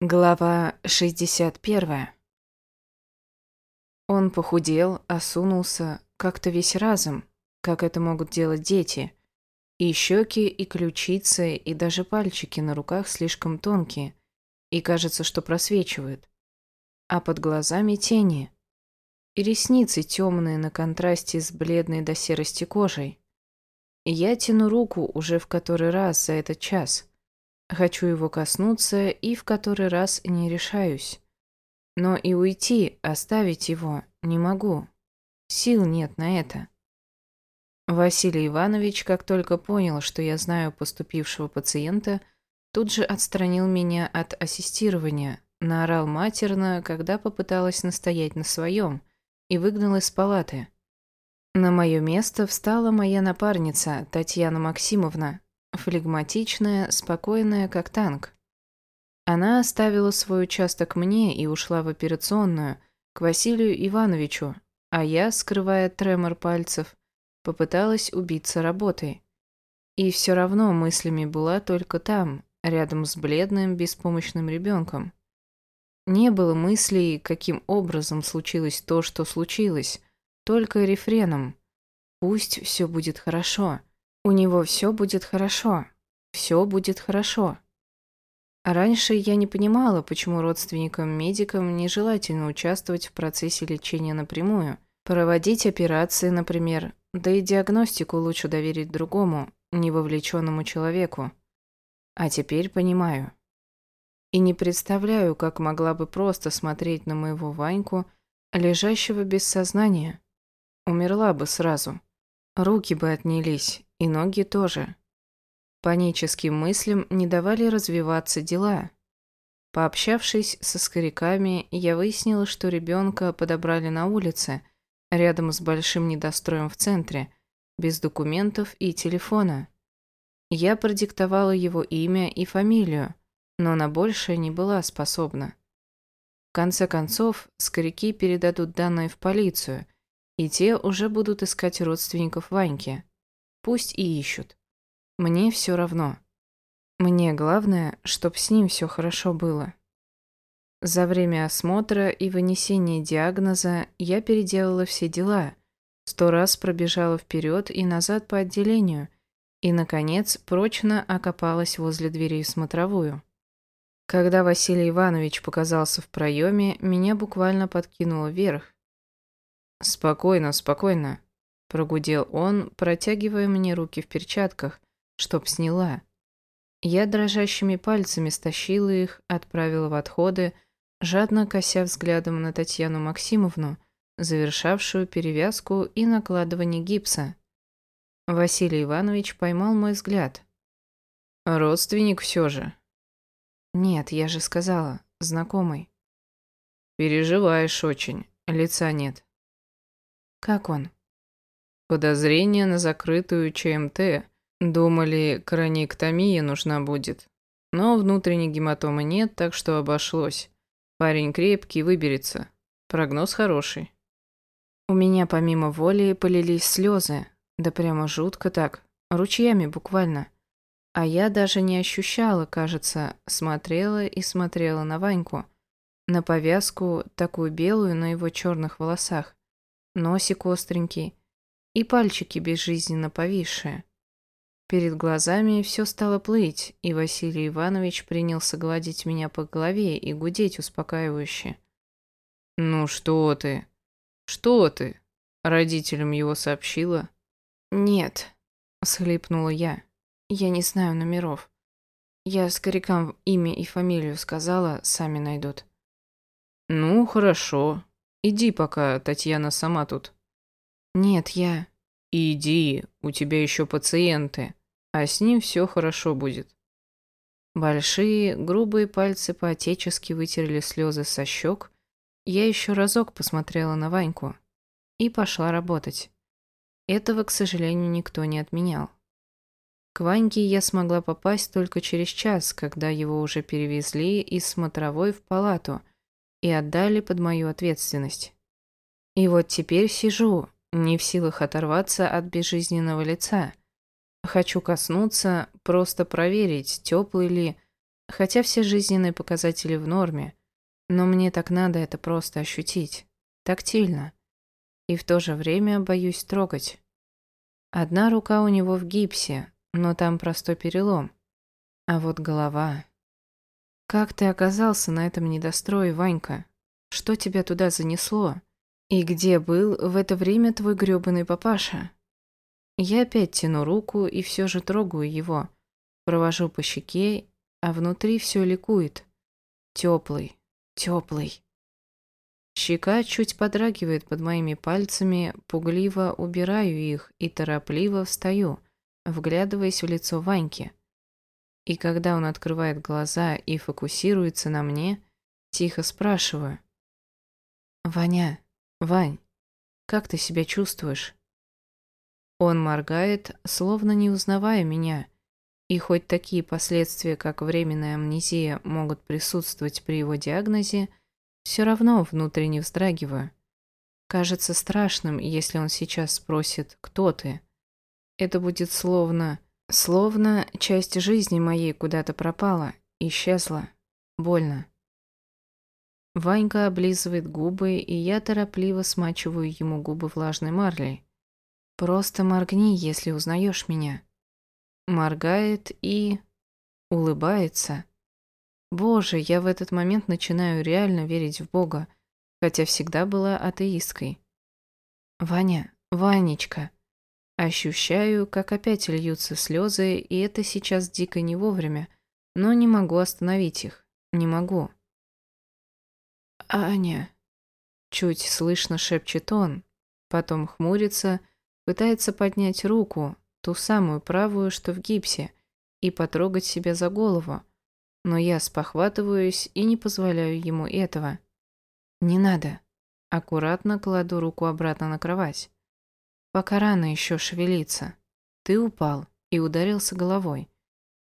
Глава 61. Он похудел, осунулся, как-то весь разом, как это могут делать дети. И щеки, и ключицы, и даже пальчики на руках слишком тонкие, и кажется, что просвечивают. А под глазами тени. И ресницы темные на контрасте с бледной до серости кожей. Я тяну руку уже в который раз за этот час – Хочу его коснуться и в который раз не решаюсь. Но и уйти, оставить его не могу. Сил нет на это. Василий Иванович, как только понял, что я знаю поступившего пациента, тут же отстранил меня от ассистирования, наорал матерно, когда попыталась настоять на своем, и выгнал из палаты. На мое место встала моя напарница Татьяна Максимовна, флегматичная, спокойная, как танк. Она оставила свой участок мне и ушла в операционную, к Василию Ивановичу, а я, скрывая тремор пальцев, попыталась убиться работой. И все равно мыслями была только там, рядом с бледным, беспомощным ребенком. Не было мыслей, каким образом случилось то, что случилось, только рефреном. Пусть все будет хорошо. У него все будет хорошо. Все будет хорошо. Раньше я не понимала, почему родственникам-медикам нежелательно участвовать в процессе лечения напрямую, проводить операции, например, да и диагностику лучше доверить другому, невовлеченному человеку. А теперь понимаю. И не представляю, как могла бы просто смотреть на моего Ваньку, лежащего без сознания. Умерла бы сразу. Руки бы отнялись, и ноги тоже. Паническим мыслям не давали развиваться дела. Пообщавшись со скоряками, я выяснила, что ребенка подобрали на улице, рядом с большим недостроем в центре, без документов и телефона. Я продиктовала его имя и фамилию, но на большее не была способна. В конце концов, скоряки передадут данные в полицию, и те уже будут искать родственников Ваньки. Пусть и ищут. Мне все равно. Мне главное, чтоб с ним все хорошо было. За время осмотра и вынесения диагноза я переделала все дела, сто раз пробежала вперед и назад по отделению и, наконец, прочно окопалась возле двери в смотровую. Когда Василий Иванович показался в проеме, меня буквально подкинуло вверх. «Спокойно, спокойно», Прогудел он, протягивая мне руки в перчатках, чтоб сняла. Я дрожащими пальцами стащила их, отправила в отходы, жадно кося взглядом на Татьяну Максимовну, завершавшую перевязку и накладывание гипса. Василий Иванович поймал мой взгляд. «Родственник все же». «Нет, я же сказала, знакомый». «Переживаешь очень, лица нет». «Как он?» Подозрение на закрытую ЧМТ. Думали, краниэктомия нужна будет. Но внутренней гематомы нет, так что обошлось. Парень крепкий, выберется. Прогноз хороший. У меня помимо воли полились слезы. Да прямо жутко так. Ручьями буквально. А я даже не ощущала, кажется, смотрела и смотрела на Ваньку. На повязку, такую белую на его черных волосах. Носик остренький и пальчики безжизненно повисшие. Перед глазами все стало плыть, и Василий Иванович принялся гладить меня по голове и гудеть успокаивающе. «Ну что ты? Что ты?» Родителям его сообщила. «Нет», — схлипнула я. «Я не знаю номеров. Я скорякам имя и фамилию сказала, сами найдут». «Ну, хорошо. Иди пока, Татьяна сама тут». «Нет, я...» «Иди, у тебя еще пациенты, а с ним все хорошо будет». Большие, грубые пальцы по-отечески вытерли слезы со щек. Я еще разок посмотрела на Ваньку и пошла работать. Этого, к сожалению, никто не отменял. К Ваньке я смогла попасть только через час, когда его уже перевезли из смотровой в палату и отдали под мою ответственность. И вот теперь сижу, не в силах оторваться от безжизненного лица. Хочу коснуться, просто проверить, теплый ли, хотя все жизненные показатели в норме, но мне так надо это просто ощутить, тактильно. И в то же время боюсь трогать. Одна рука у него в гипсе, но там простой перелом. А вот голова... Как ты оказался на этом недострое, Ванька? Что тебя туда занесло? И где был в это время твой грёбаный папаша? Я опять тяну руку и все же трогаю его. Провожу по щеке, а внутри все ликует. Теплый, теплый. Щека чуть подрагивает под моими пальцами, пугливо убираю их и торопливо встаю, вглядываясь в лицо Ваньки. И когда он открывает глаза и фокусируется на мне, тихо спрашиваю. «Ваня, Вань, как ты себя чувствуешь?» Он моргает, словно не узнавая меня, и хоть такие последствия, как временная амнезия, могут присутствовать при его диагнозе, все равно внутренне вздрагиваю. Кажется страшным, если он сейчас спросит «Кто ты?». Это будет словно... Словно часть жизни моей куда-то пропала, исчезла. Больно. Ванька облизывает губы, и я торопливо смачиваю ему губы влажной марлей. «Просто моргни, если узнаешь меня». Моргает и... улыбается. Боже, я в этот момент начинаю реально верить в Бога, хотя всегда была атеисткой. Ваня, Ванечка. Ощущаю, как опять льются слезы, и это сейчас дико не вовремя, но не могу остановить их. Не могу. Аня. Чуть слышно шепчет он, потом хмурится, пытается поднять руку, ту самую правую, что в гипсе, и потрогать себя за голову, но я спохватываюсь и не позволяю ему этого. «Не надо». Аккуратно кладу руку обратно на кровать. «Пока рано еще шевелиться. Ты упал и ударился головой.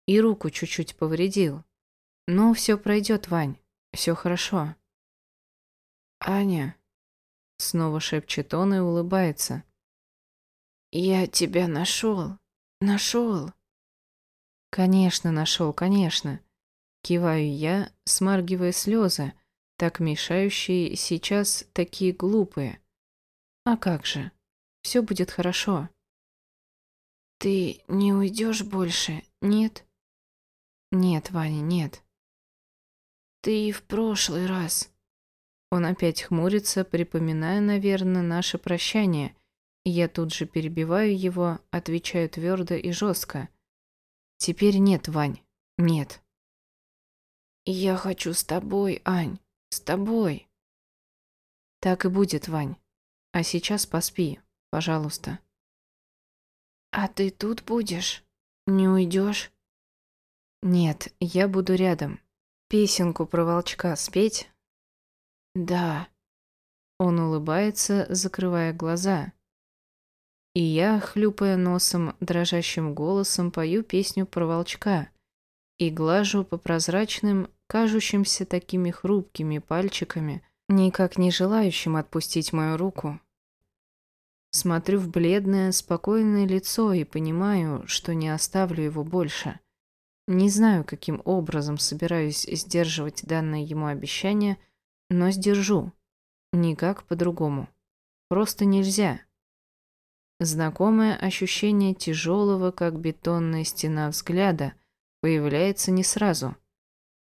И руку чуть-чуть повредил. Но все пройдет, Вань. Все хорошо». «Аня», — снова шепчет он и улыбается. «Я тебя нашел. Нашел». «Конечно, нашел, конечно. Киваю я, смаргивая слезы, так мешающие сейчас такие глупые. А как же? Все будет хорошо. Ты не уйдешь больше, нет? Нет, Ваня, нет. Ты и в прошлый раз. Он опять хмурится, припоминая, наверное, наше прощание, и я тут же перебиваю его, отвечаю твердо и жестко. Теперь нет, Вань, нет. «Я хочу с тобой, Ань, с тобой». «Так и будет, Вань. А сейчас поспи, пожалуйста». «А ты тут будешь? Не уйдешь?» «Нет, я буду рядом. Песенку про волчка спеть?» «Да». Он улыбается, закрывая глаза. И я, хлюпая носом, дрожащим голосом пою песню про волчка и глажу по прозрачным, кажущимся такими хрупкими пальчиками, никак не желающим отпустить мою руку. Смотрю в бледное, спокойное лицо и понимаю, что не оставлю его больше. Не знаю, каким образом собираюсь сдерживать данное ему обещание, но сдержу. Никак по-другому. Просто нельзя. Знакомое ощущение тяжелого, как бетонная стена взгляда, появляется не сразу –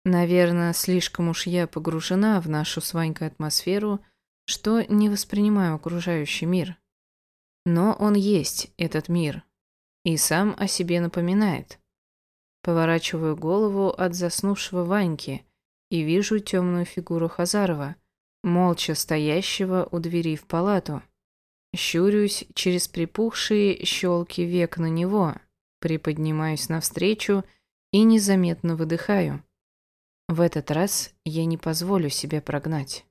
Наверное, слишком уж я погружена в нашу с Ванькой атмосферу, что не воспринимаю окружающий мир. Но он есть, этот мир, и сам о себе напоминает. Поворачиваю голову от заснувшего Ваньки и вижу темную фигуру Хазарова, молча стоящего у двери в палату. Щурюсь через припухшие щелки век на него, приподнимаюсь навстречу и незаметно выдыхаю. В этот раз я не позволю себя прогнать.